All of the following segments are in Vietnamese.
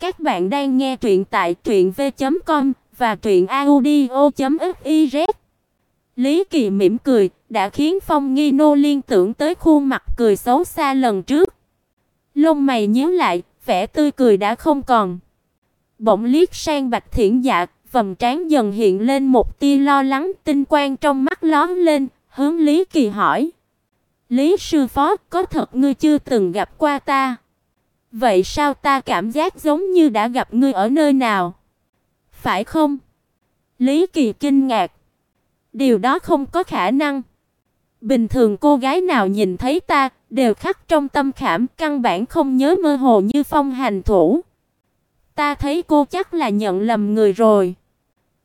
Các bạn đang nghe truyện tại truyệnv.com và truyệnaudio.fiz. Lý Kỳ mỉm cười, đã khiến Phong Nghi Nô liên tưởng tới khuôn mặt cười xấu xa lần trước. Lông mày nhíu lại, vẻ tươi cười đã không còn. Bỗng liếc sang Bạch Thiển Dạ, vầng trán dần hiện lên một tia lo lắng, tinh quang trong mắt lóe lên, hướng Lý Kỳ hỏi: "Lý sư phó, có thật ngươi chưa từng gặp qua ta?" Vậy sao ta cảm giác giống như đã gặp ngươi ở nơi nào? Phải không? Lý Kỳ kinh ngạc. Điều đó không có khả năng. Bình thường cô gái nào nhìn thấy ta đều khắc trong tâm khảm, căn bản không nhớ mơ hồ như Phong Hành thủ. Ta thấy cô chắc là nhận lầm người rồi.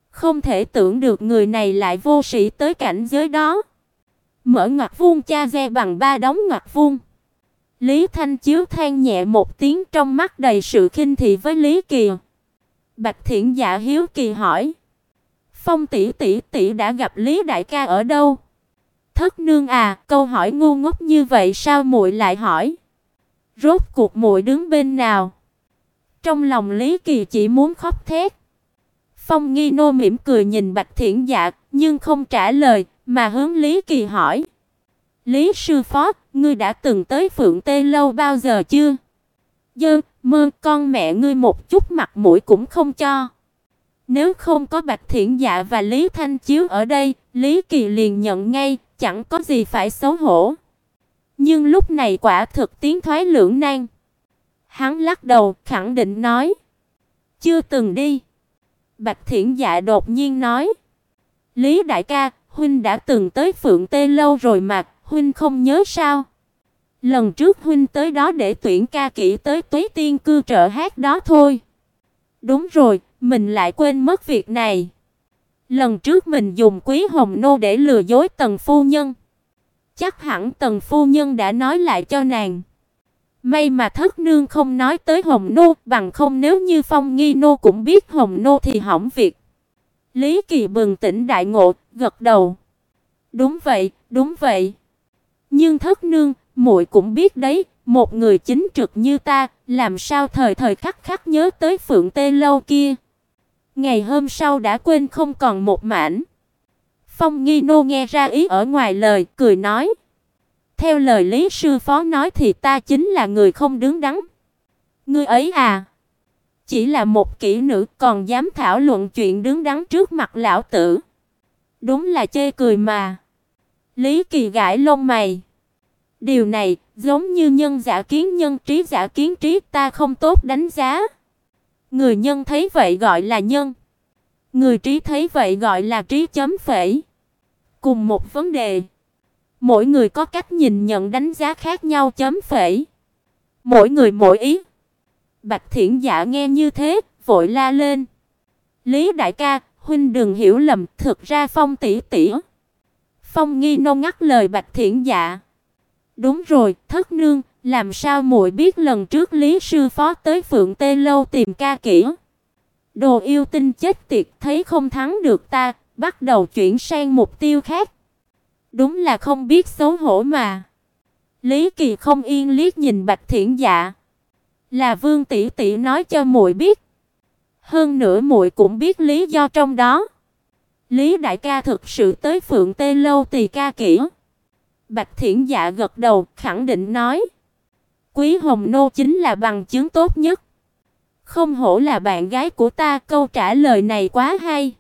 Không thể tưởng được người này lại vô sĩ tới cảnh giới đó. Mở ngoặc vuông cha re bằng ba đóng ngoặc vuông. Lý Thanh Chiếu than nhẹ một tiếng trong mắt đầy sự khinh thị với Lý Kỳ. Bạch Thiển Dạ hiếu kỳ hỏi: "Phong tỷ tỷ tỷ đã gặp Lý đại ca ở đâu?" Thất nương à, câu hỏi ngu ngốc như vậy sao muội lại hỏi? Rốt cuộc muội đứng bên nào? Trong lòng Lý Kỳ chỉ muốn khóc thét. Phong Nghi Nô mỉm cười nhìn Bạch Thiển Dạ, nhưng không trả lời, mà hướng Lý Kỳ hỏi: "Lý sư phó, ngươi đã từng tới Phượng Tê lâu bao giờ chưa?" Dơ, mơ con mẹ ngươi một chút mặt mũi cũng không cho. Nếu không có Bạch Thiển Dạ và Lý Thanh Chiếu ở đây, Lý Kỳ liền nhận ngay, chẳng có gì phải xấu hổ. Nhưng lúc này quả thực tiếng thoái lưỡng nan. Hắn lắc đầu, khẳng định nói: "Chưa từng đi." Bạch Thiển Dạ đột nhiên nói: "Lý đại ca, huynh đã từng tới Phượng Tê lâu rồi mà, huynh không nhớ sao?" Lần trước huynh tới đó để tuyển ca kỹ tới Tuế Tiên cư trợ hát đó thôi. Đúng rồi, mình lại quên mất việc này. Lần trước mình dùng Quý Hồng nô để lừa dối Tần phu nhân. Chắc hẳn Tần phu nhân đã nói lại cho nàng. May mà thất nương không nói tới Hồng nô, bằng không nếu như Phong Nghi nô cũng biết Hồng nô thì hỏng việc. Lý Kỳ bừng tỉnh đại ngộ, gật đầu. Đúng vậy, đúng vậy. Nhưng thất nương, muội cũng biết đấy, một người chính trực như ta, làm sao thời thời khắc khắc nhớ tới Phượng Tê lâu kia. Ngày hôm sau đã quên không còn một mảnh. Phong Nghi Nô nghe ra ý ở ngoài lời, cười nói: "Theo lời Lý sư phó nói thì ta chính là người không đứng đắn. Ngươi ấy à, chỉ là một kỹ nữ còn dám thảo luận chuyện đứng đắn trước mặt lão tử." Đúng là chê cười mà. Lý Kỳ gãi lông mày. Điều này, giống như nhân giả kiến nhân trí giả kiến trí, ta không tốt đánh giá. Người nhân thấy vậy gọi là nhân. Người trí thấy vậy gọi là trí chấm phẩy. Cùng một vấn đề, mỗi người có cách nhìn nhận đánh giá khác nhau chấm phẩy. Mỗi người mỗi ý. Bạch Thiển Dạ nghe như thế, vội la lên. Lý đại ca, huynh đừng hiểu lầm, thực ra Phong tỷ tỷ. Phong Nghi nông ngắt lời Bạch Thiển Dạ. Đúng rồi, thất nương, làm sao muội biết lần trước Lý sư phó tới Phượng Tê lâu tìm ca kỹ? Đồ yêu tinh chết tiệt, thấy không thắng được ta, bắt đầu chuyển sang mục tiêu khác. Đúng là không biết xấu hổ mà. Lý Kỳ không yên liếc nhìn Bạch Thiển Dạ. Là Vương tỷ tỷ nói cho muội biết. Hơn nữa muội cũng biết lý do trong đó. Lý đại ca thực sự tới Phượng Tê lâu tỳ ca kỹ. Bạch Thiển Dạ gật đầu, khẳng định nói: "Quý Hồng nô chính là bằng chứng tốt nhất. Không hổ là bạn gái của ta, câu trả lời này quá hay."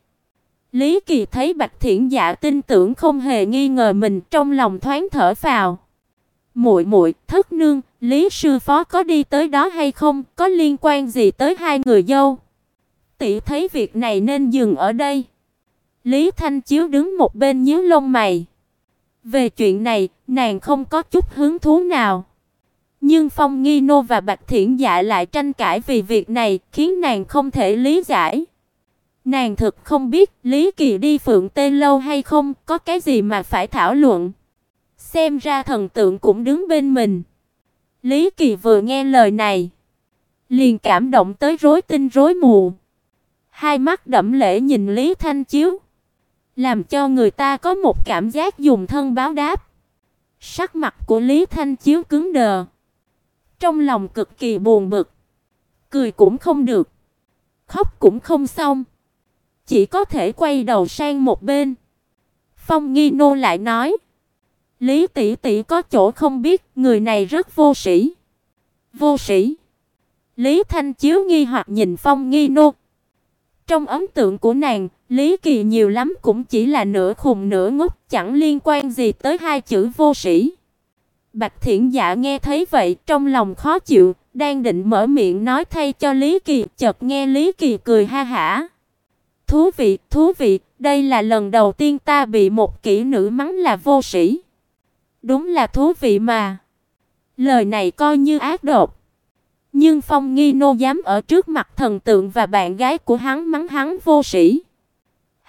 Lý Kỳ thấy Bạch Thiển Dạ tin tưởng không hề nghi ngờ mình, trong lòng thoáng thở phào. "Muội muội, thất nương, Lý sư phó có đi tới đó hay không, có liên quan gì tới hai người dâu?" Tỷ thấy việc này nên dừng ở đây. Lý Thanh Chiếu đứng một bên nhíu lông mày. Về chuyện này, nàng không có chút hứng thú nào. Nhưng Phong Nghi Nô và Bạch Thiển Dạ lại tranh cãi vì việc này, khiến nàng không thể lý giải. Nàng thực không biết Lý Kỳ đi Phượng Tê lâu hay không, có cái gì mà phải thảo luận. Xem ra thần tượng cũng đứng bên mình. Lý Kỳ vừa nghe lời này, liền cảm động tới rối tinh rối mù. Hai mắt đẫm lệ nhìn Lý Thanh Chiếu làm cho người ta có một cảm giác dùng thân báo đáp. Sắc mặt của Lý Thanh Chiếu cứng đờ, trong lòng cực kỳ buồn bực. cười cũng không được, khóc cũng không xong, chỉ có thể quay đầu sang một bên. Phong Nghi Nô lại nói: "Lý tỷ tỷ có chỗ không biết, người này rất vô sĩ." "Vô sĩ?" Lý Thanh Chiếu nghi hoặc nhìn Phong Nghi Nô. Trong ấn tượng của nàng, Lý Kỳ nhiều lắm cũng chỉ là nửa khùng nửa ngốc, chẳng liên quan gì tới hai chữ vô sĩ. Bạch Thiển Dạ nghe thấy vậy, trong lòng khó chịu, đang định mở miệng nói thay cho Lý Kỳ, chợt nghe Lý Kỳ cười ha hả. Thú vị, thú vị, đây là lần đầu tiên ta bị một kỹ nữ mắng là vô sĩ. Đúng là thú vị mà. Lời này coi như ác độc. Nhưng Phong Nghi Nô dám ở trước mặt thần tượng và bạn gái của hắn mắng hắn vô sĩ.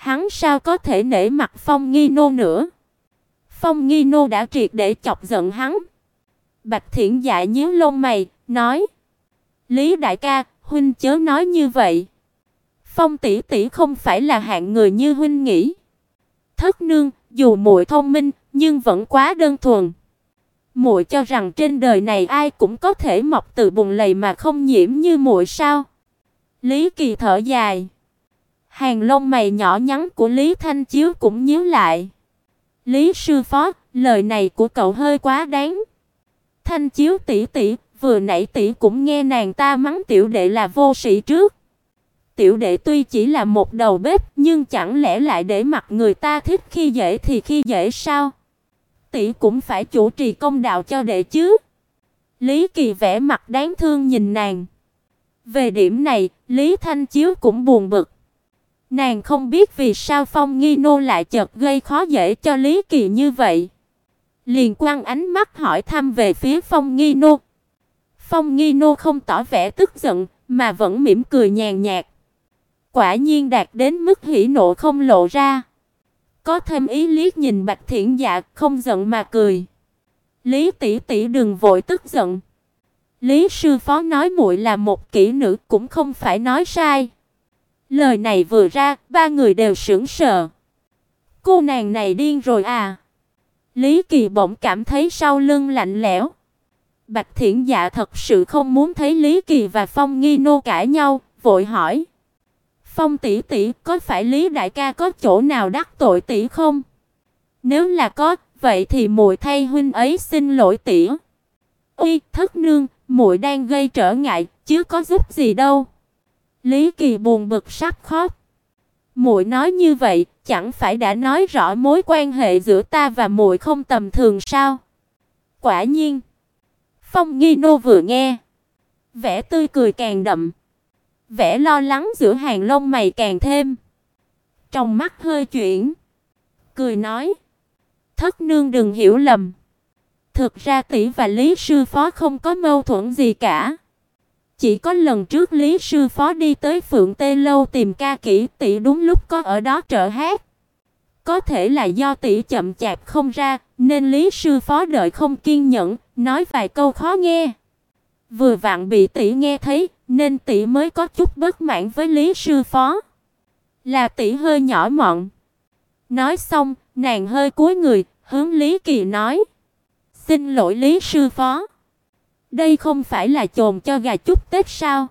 Hắn sao có thể nể mặt Phong Nghi Nô nữa? Phong Nghi Nô đã triệt để chọc giận hắn. Bạch Thiển Dạ nhíu lông mày, nói: "Lý đại ca, huynh chớ nói như vậy. Phong tỷ tỷ không phải là hạng người như huynh nghĩ. Thất nương, dù muội thông minh, nhưng vẫn quá đơn thuần." Muội cho rằng trên đời này ai cũng có thể mọc từ bùn lầy mà không nhiễm như muội sao? Lý Kỳ thở dài. Hàng lông mày nhỏ nhắn của Lý Thanh Chiếu cũng nhíu lại. Lý sư phó, lời này của cậu hơi quá đáng. Thanh Chiếu tỷ tỷ, vừa nãy tỷ cũng nghe nàng ta mắng tiểu đệ là vô sĩ trước. Tiểu đệ tuy chỉ là một đầu bếp, nhưng chẳng lẽ lại để mặt người ta thích khi dễ thì khi dễ sao? tỷ cũng phải chủ trì công đạo cho đệ chứ. Lý Kỳ vẻ mặt đáng thương nhìn nàng. Về điểm này, Lý Thanh Chiếu cũng buồn bực. Nàng không biết vì sao Phong Nghi Nô lại chợt gây khó dễ cho Lý Kỳ như vậy. Liền quăng ánh mắt hỏi thăm về phía Phong Nghi Nô. Phong Nghi Nô không tỏ vẻ tức giận, mà vẫn mỉm cười nhàn nhạt. Quả nhiên đạt đến mức hỉ nộ không lộ ra. Có thêm ý liếc nhìn Bạch Thiển Dạ, không giận mà cười. Lý tỷ tỷ đừng vội tức giận. Lý sư phó nói muội là một kỹ nữ cũng không phải nói sai. Lời này vừa ra, ba người đều sững sờ. Cô nàng này điên rồi à? Lý Kỳ bỗng cảm thấy sau lưng lạnh lẽo. Bạch Thiển Dạ thật sự không muốn thấy Lý Kỳ và Phong Nghi Nô cãi nhau, vội hỏi: Phong tỷ tỷ, có phải Lý đại ca có chỗ nào đắc tội tỷ không? Nếu là có, vậy thì muội thay huynh ấy xin lỗi tỷ. Uy, thất nương, muội đang gây trở ngại, chứ có giúp gì đâu. Lý Kỳ buồn bực sắp khóc. Muội nói như vậy, chẳng phải đã nói rõ mối quan hệ giữa ta và muội không tầm thường sao? Quả nhiên. Phong Nghi Nô vừa nghe, vẻ tươi cười càng đậm vẻ lo lắng giữa hàng lông mày càng thêm. Trong mắt hơi chuyển, cười nói: "Thất nương đừng hiểu lầm. Thực ra tỷ và Lý sư phó không có mâu thuẫn gì cả. Chỉ có lần trước Lý sư phó đi tới Phượng Tê lâu tìm ca kỹ, tỷ đúng lúc có ở đó trợ hát. Có thể là do tỷ chậm chạp không ra, nên Lý sư phó đợi không kiên nhẫn, nói vài câu khó nghe. Vừa vặn bị tỷ nghe thấy, nên tỷ mới có chút bất mãn với Lý sư phó. Là tỷ hơi nhỏ mọn. Nói xong, nàng hơi cúi người, hướng Lý Kỳ nói: "Xin lỗi Lý sư phó. Đây không phải là chồn cho gà chúc Tết sao?